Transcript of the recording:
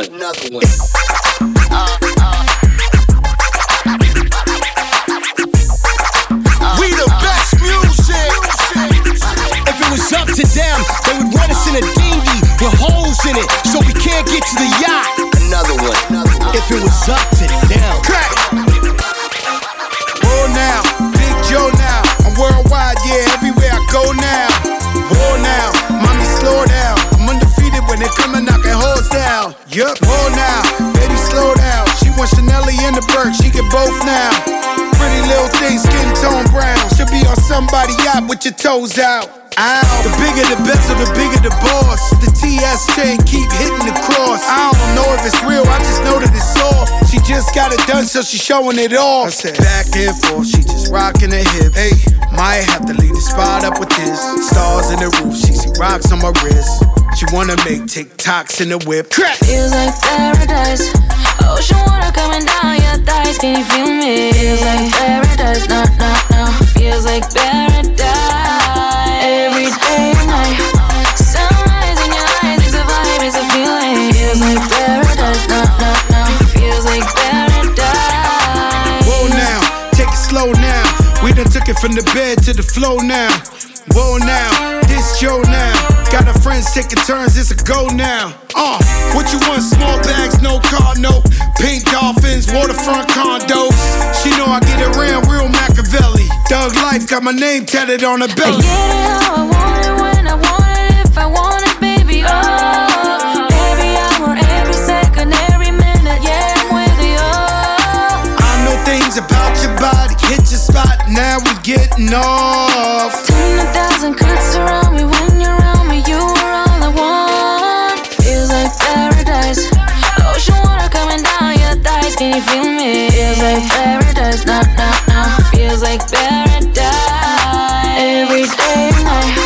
another one, another one. We the best music. If it was up to them, they would run us in a dinghy with holes in it so we can't get to the yacht. Another one, another one. If it was up to them. Yup, war now, baby slow down. She wants Chanelli and the Burke, she get both now. Pretty little thing, skin tone brown. Should be on somebody yacht with your toes out. Ow. The bigger the bezel, the bigger the boss. The TS chain keep hitting the cross. I don't know if it's real, I just know that it's soft. She just got it done, so she showing it off. I said, back and forth, she just rocking her hip. Hey, might have to leave the spot up with this. Stars in the roof, she see rocks on my wrist. She wanna make TikToks in the whip. Crack. Feels like paradise. Ocean water coming down your thighs. Can you feel me? Feels like paradise. No, no, no. Feels like paradise. Every day and night. Sunrise in your eyes. It's a vibe. It's a feeling. Feels like paradise. No, no, no. Feels like paradise. Whoa now, take it slow now. We done took it from the bed to the floor now. Whoa now, this Joe now. Got her friends taking turns, it's a go now. Uh, what you want? Small bags, no car, no Pink dolphins, waterfront condos. She know I get around real Machiavelli. Doug life, got my name tatted on her belly. I get it how I want it when I want it if I want it, baby. Oh. about your body, hit your spot, now we're getting off. Ten thousand cuts around me when you feel me? Feels like paradise, nah, nah, nah. Feels like paradise. Every day and night